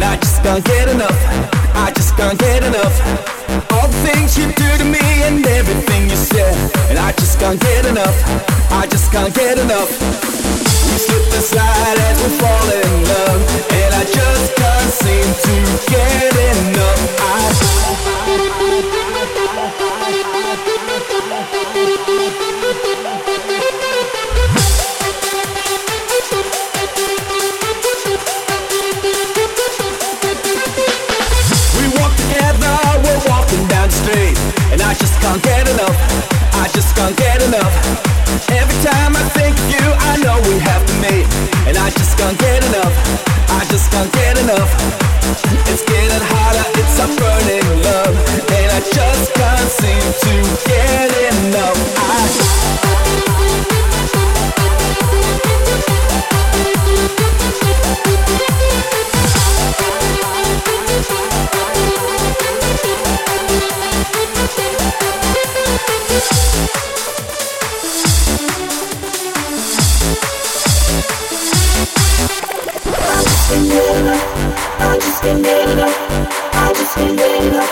And I just can't get enough, I just can't get enough. All the things you do to me and everything you said And I just can't get enough, I just can't get enough.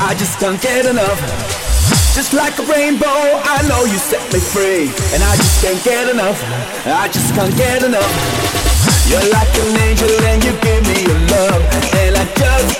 I just can't get enough. Just like a rainbow, I know you set me free. And I just can't get enough. I just can't get enough. You're like an angel and you give me your love. And I just